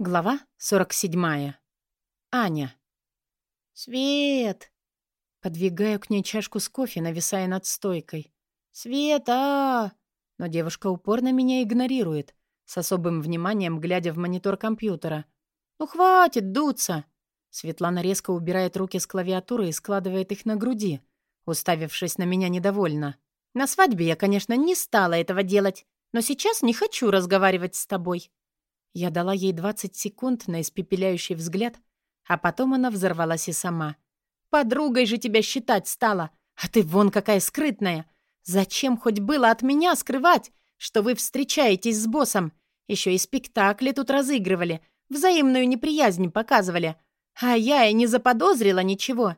Глава 47. Аня. «Свет!» Подвигаю к ней чашку с кофе, нависая над стойкой. «Света!» Но девушка упорно меня игнорирует, с особым вниманием глядя в монитор компьютера. «Ну хватит дуться!» Светлана резко убирает руки с клавиатуры и складывает их на груди, уставившись на меня недовольно. «На свадьбе я, конечно, не стала этого делать, но сейчас не хочу разговаривать с тобой. Я дала ей 20 секунд на испепеляющий взгляд, а потом она взорвалась и сама. «Подругой же тебя считать стала, а ты вон какая скрытная! Зачем хоть было от меня скрывать, что вы встречаетесь с боссом? Еще и спектакли тут разыгрывали, взаимную неприязнь показывали, а я и не заподозрила ничего».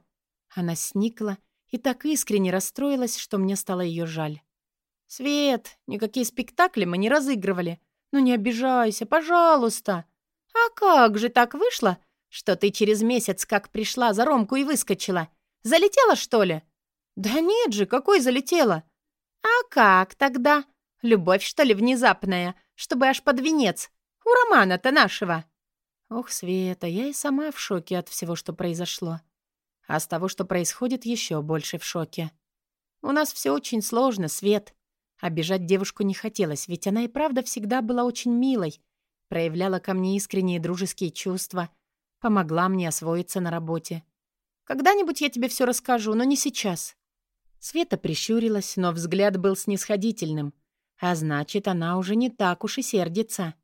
Она сникла и так искренне расстроилась, что мне стало ее жаль. «Свет, никакие спектакли мы не разыгрывали. «Ну не обижайся, пожалуйста!» «А как же так вышло, что ты через месяц как пришла за Ромку и выскочила? Залетела, что ли?» «Да нет же, какой залетела?» «А как тогда? Любовь, что ли, внезапная, чтобы аж под венец? У Романа-то нашего!» «Ох, Света, я и сама в шоке от всего, что произошло. А с того, что происходит, еще больше в шоке. У нас все очень сложно, Свет. Обижать девушку не хотелось, ведь она и правда всегда была очень милой, проявляла ко мне искренние дружеские чувства, помогла мне освоиться на работе. «Когда-нибудь я тебе все расскажу, но не сейчас». Света прищурилась, но взгляд был снисходительным, а значит, она уже не так уж и сердится.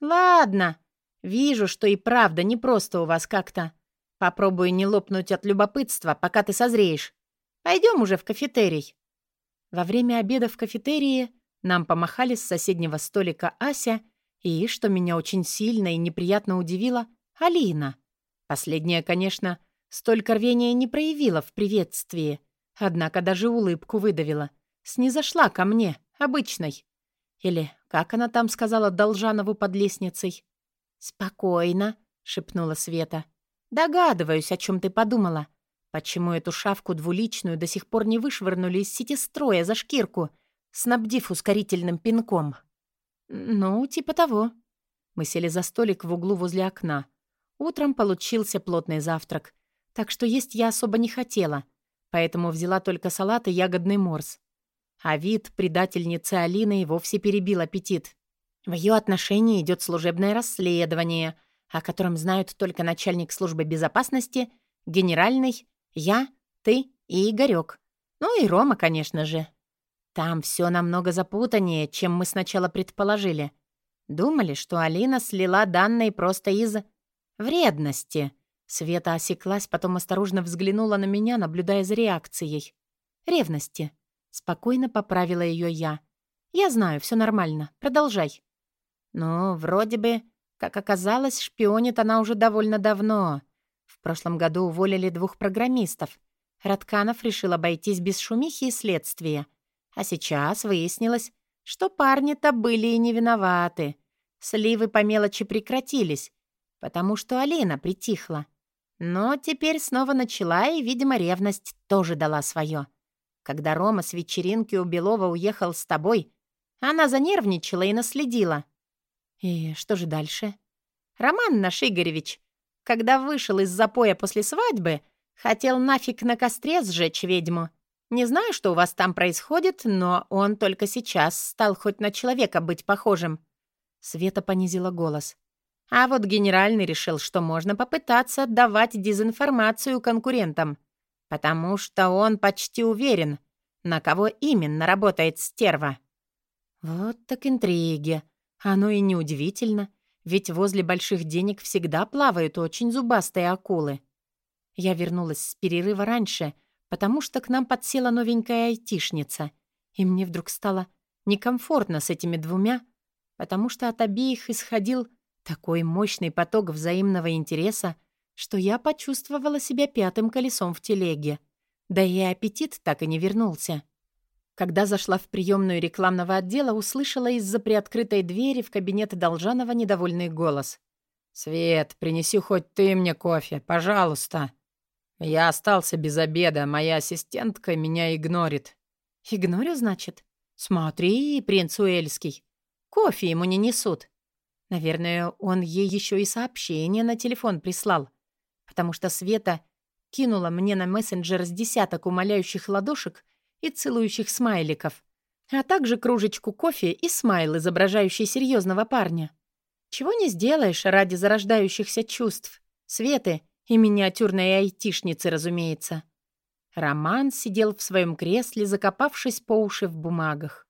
«Ладно, вижу, что и правда не просто у вас как-то. Попробую не лопнуть от любопытства, пока ты созреешь. Пойдем уже в кафетерий». Во время обеда в кафетерии нам помахали с соседнего столика Ася и, что меня очень сильно и неприятно удивило, Алина. Последняя, конечно, столько рвения не проявила в приветствии, однако даже улыбку выдавила. Снизошла ко мне, обычной. Или, как она там сказала Должанову под лестницей? «Спокойно», — шепнула Света. «Догадываюсь, о чем ты подумала. Почему эту шавку двуличную до сих пор не вышвырнули из сети строя за шкирку, снабдив ускорительным пинком? Ну, типа того. Мы сели за столик в углу возле окна. Утром получился плотный завтрак, так что есть я особо не хотела, поэтому взяла только салат и ягодный морс. А вид предательницы Алины и вовсе перебил аппетит. В ее отношении идет служебное расследование, о котором знают только начальник службы безопасности, генеральный я, ты и Игорёк. Ну и Рома, конечно же. Там все намного запутаннее, чем мы сначала предположили. Думали, что Алина слила данные просто из... вредности. Света осеклась, потом осторожно взглянула на меня, наблюдая за реакцией. Ревности. Спокойно поправила ее я. Я знаю, все нормально. Продолжай. Ну, вроде бы, как оказалось, шпионит она уже довольно давно. В прошлом году уволили двух программистов. Радканов решил обойтись без шумихи и следствия. А сейчас выяснилось, что парни-то были и не виноваты. Сливы по мелочи прекратились, потому что Алина притихла. Но теперь снова начала, и, видимо, ревность тоже дала свое. Когда Рома с вечеринки у Белова уехал с тобой, она занервничала и наследила. И что же дальше? Роман наш Игоревич когда вышел из запоя после свадьбы, хотел нафиг на костре сжечь ведьму. Не знаю, что у вас там происходит, но он только сейчас стал хоть на человека быть похожим». Света понизила голос. А вот генеральный решил, что можно попытаться давать дезинформацию конкурентам, потому что он почти уверен, на кого именно работает стерва. Вот так интриги. Оно и неудивительно. Ведь возле больших денег всегда плавают очень зубастые акулы. Я вернулась с перерыва раньше, потому что к нам подсела новенькая айтишница, и мне вдруг стало некомфортно с этими двумя, потому что от обеих исходил такой мощный поток взаимного интереса, что я почувствовала себя пятым колесом в телеге. Да и аппетит так и не вернулся. Когда зашла в приемную рекламного отдела, услышала из-за приоткрытой двери в кабинет Должанова недовольный голос. «Свет, принеси хоть ты мне кофе, пожалуйста. Я остался без обеда, моя ассистентка меня игнорит». «Игнорю, значит? Смотри, принц Уэльский. Кофе ему не несут». Наверное, он ей еще и сообщение на телефон прислал, потому что Света кинула мне на мессенджер с десяток умоляющих ладошек и целующих смайликов, а также кружечку кофе и смайл, изображающий серьезного парня. Чего не сделаешь ради зарождающихся чувств. Светы и миниатюрной айтишницы, разумеется. Роман сидел в своем кресле, закопавшись по уши в бумагах.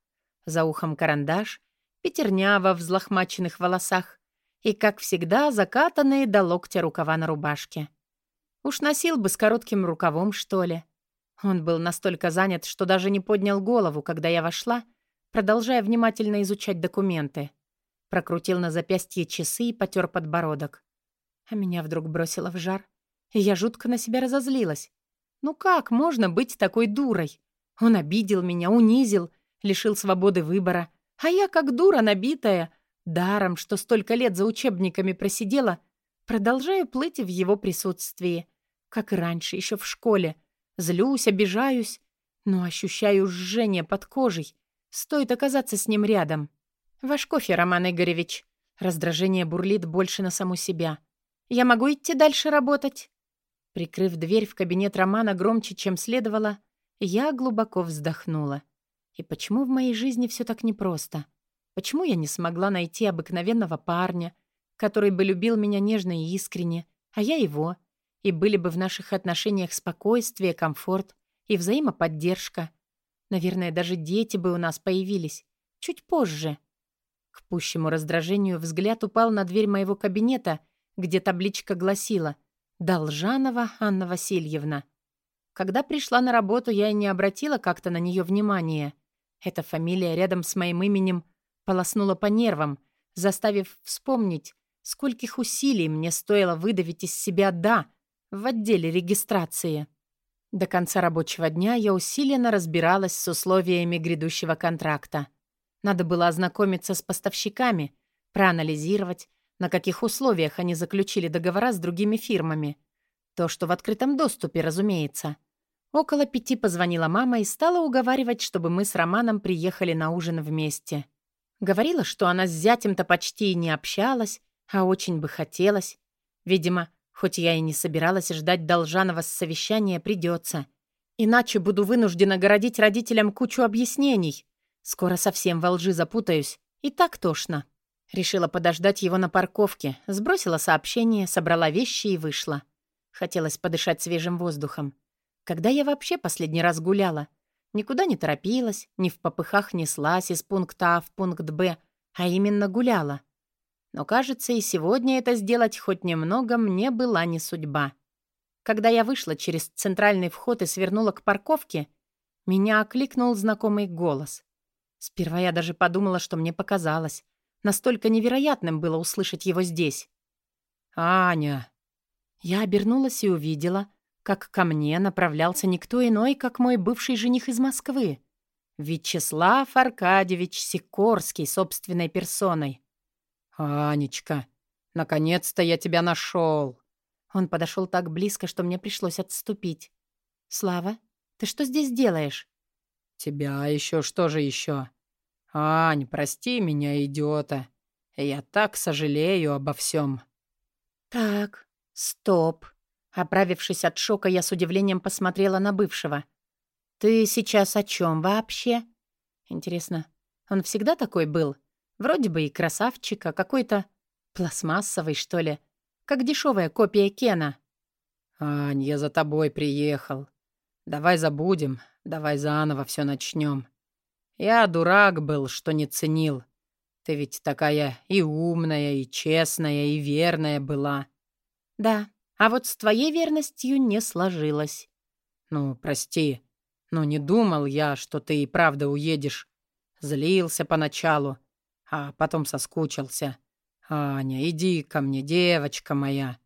За ухом карандаш, пятерня во взлохмаченных волосах и, как всегда, закатанные до локтя рукава на рубашке. Уж носил бы с коротким рукавом, что ли. Он был настолько занят, что даже не поднял голову, когда я вошла, продолжая внимательно изучать документы. Прокрутил на запястье часы и потер подбородок. А меня вдруг бросило в жар, и я жутко на себя разозлилась. Ну как можно быть такой дурой? Он обидел меня, унизил, лишил свободы выбора. А я, как дура набитая, даром, что столько лет за учебниками просидела, продолжаю плыть в его присутствии. Как и раньше, еще в школе. Злюсь, обижаюсь, но ощущаю жжение под кожей. Стоит оказаться с ним рядом. «Ваш кофе, Роман Игоревич». Раздражение бурлит больше на саму себя. «Я могу идти дальше работать?» Прикрыв дверь в кабинет Романа громче, чем следовало, я глубоко вздохнула. И почему в моей жизни все так непросто? Почему я не смогла найти обыкновенного парня, который бы любил меня нежно и искренне, а я его, и были бы в наших отношениях спокойствие, комфорт и взаимоподдержка? Наверное, даже дети бы у нас появились. Чуть позже. К пущему раздражению взгляд упал на дверь моего кабинета, где табличка гласила «Должанова Анна Васильевна». Когда пришла на работу, я и не обратила как-то на нее внимания. Эта фамилия рядом с моим именем полоснула по нервам, заставив вспомнить, скольких усилий мне стоило выдавить из себя «да» в отделе регистрации. До конца рабочего дня я усиленно разбиралась с условиями грядущего контракта. Надо было ознакомиться с поставщиками, проанализировать, на каких условиях они заключили договора с другими фирмами. То, что в открытом доступе, разумеется. Около пяти позвонила мама и стала уговаривать, чтобы мы с Романом приехали на ужин вместе. Говорила, что она с зятем-то почти и не общалась, а очень бы хотелось. Видимо, хоть я и не собиралась ждать Должанова с совещания, придется. Иначе буду вынуждена городить родителям кучу объяснений. Скоро совсем во лжи запутаюсь. И так тошно. Решила подождать его на парковке, сбросила сообщение, собрала вещи и вышла. Хотелось подышать свежим воздухом. Когда я вообще последний раз гуляла? Никуда не торопилась, ни в попыхах неслась из пункта А в пункт Б, а именно гуляла. Но, кажется, и сегодня это сделать хоть немного мне была не судьба. Когда я вышла через центральный вход и свернула к парковке, меня окликнул знакомый голос. Сперва я даже подумала, что мне показалось. Настолько невероятным было услышать его здесь. «Аня!» Я обернулась и увидела, как ко мне направлялся никто иной, как мой бывший жених из Москвы. Вячеслав Аркадьевич Сикорский собственной персоной. «Анечка, наконец-то я тебя нашел!» Он подошел так близко, что мне пришлось отступить. «Слава, ты что здесь делаешь?» «Тебя еще что же еще?» «Ань, прости меня, идиота. Я так сожалею обо всем». «Так, стоп», Оправившись от шока, я с удивлением посмотрела на бывшего. «Ты сейчас о чем вообще?» «Интересно, он всегда такой был? Вроде бы и красавчик, а какой-то пластмассовый, что ли? Как дешевая копия Кена». «Ань, я за тобой приехал. Давай забудем, давай заново все начнем. Я дурак был, что не ценил. Ты ведь такая и умная, и честная, и верная была». «Да, а вот с твоей верностью не сложилось. Ну, прости. Ну, не думал я, что ты и правда уедешь. Злился поначалу, а потом соскучился. Аня, иди ко мне, девочка моя.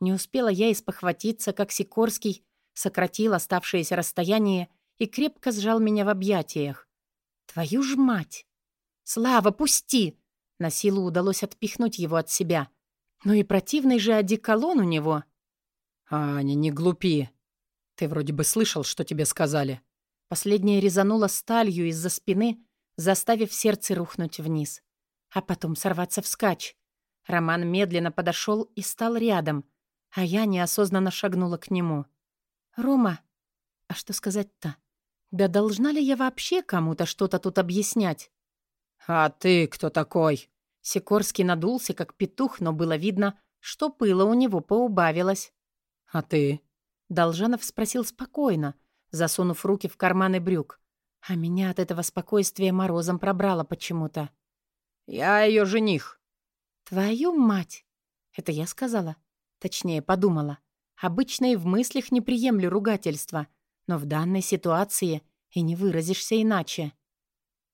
Не успела я испохватиться, как Сикорский сократил оставшееся расстояние и крепко сжал меня в объятиях. Твою ж мать! Слава, пусти! На силу удалось отпихнуть его от себя. Ну и противный же одеколон у него. «Аня, не глупи. Ты вроде бы слышал, что тебе сказали». Последняя резанула сталью из-за спины, заставив сердце рухнуть вниз. А потом сорваться вскачь. Роман медленно подошел и стал рядом, а я неосознанно шагнула к нему. «Рома, а что сказать-то? Да должна ли я вообще кому-то что-то тут объяснять?» «А ты кто такой?» Сикорский надулся, как петух, но было видно, что пыло у него поубавилось. «А ты?» Должанов спросил спокойно, засунув руки в карманы брюк. А меня от этого спокойствия морозом пробрало почему-то. «Я ее жених». «Твою мать!» Это я сказала. Точнее, подумала. Обычно и в мыслях не приемлю ругательства, но в данной ситуации и не выразишься иначе.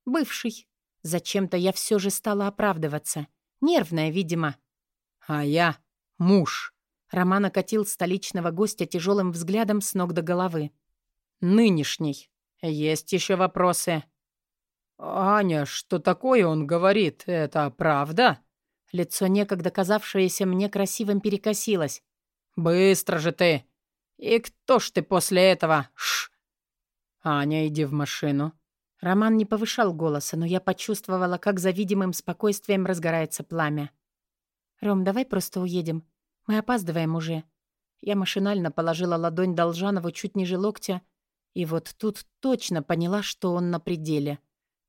«Бывший». Зачем-то я все же стала оправдываться. Нервная, видимо. «А я муж». Роман окатил столичного гостя тяжелым взглядом с ног до головы. «Нынешний. Есть еще вопросы?» «Аня, что такое он говорит? Это правда?» Лицо, некогда казавшееся мне красивым, перекосилось. «Быстро же ты! И кто ж ты после этого? Ш!» «Аня, иди в машину». Роман не повышал голоса, но я почувствовала, как за видимым спокойствием разгорается пламя. «Ром, давай просто уедем. Мы опаздываем уже». Я машинально положила ладонь Должанову чуть ниже локтя, и вот тут точно поняла, что он на пределе.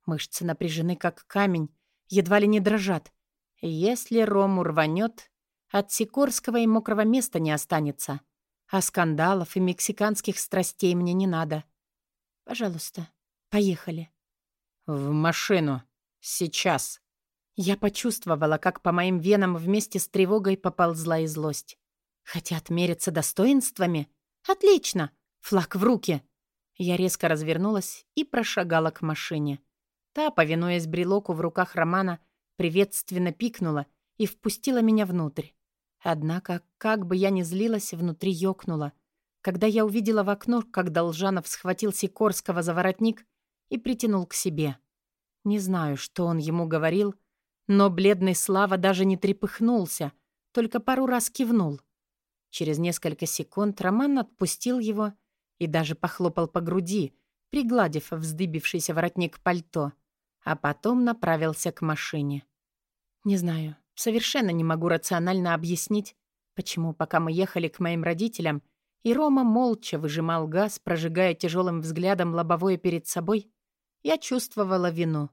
Мышцы напряжены, как камень, едва ли не дрожат. Если Рому рванет, от Сикорского и мокрого места не останется. А скандалов и мексиканских страстей мне не надо. Пожалуйста, поехали. В машину. Сейчас. Я почувствовала, как по моим венам вместе с тревогой поползла и злость. Хотят мериться достоинствами? Отлично! Флаг в руки! Я резко развернулась и прошагала к машине. Та, повинуясь брелоку в руках Романа, приветственно пикнула и впустила меня внутрь. Однако, как бы я ни злилась, внутри ёкнула, когда я увидела в окно, как Должанов схватил Сикорского за воротник и притянул к себе. Не знаю, что он ему говорил, но бледный Слава даже не трепыхнулся, только пару раз кивнул. Через несколько секунд Роман отпустил его и даже похлопал по груди, пригладив вздыбившийся воротник пальто, а потом направился к машине. Не знаю, совершенно не могу рационально объяснить, почему, пока мы ехали к моим родителям, и Рома молча выжимал газ, прожигая тяжелым взглядом лобовое перед собой, я чувствовала вину.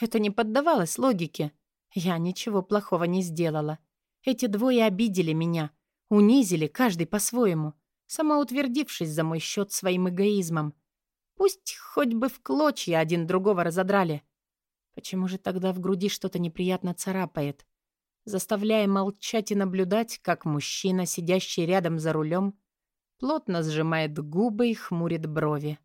Это не поддавалось логике. Я ничего плохого не сделала. Эти двое обидели меня, унизили, каждый по-своему, самоутвердившись за мой счет своим эгоизмом. Пусть хоть бы в клочья один другого разодрали. Почему же тогда в груди что-то неприятно царапает, заставляя молчать и наблюдать, как мужчина, сидящий рядом за рулем, плотно сжимает губы и хмурит брови.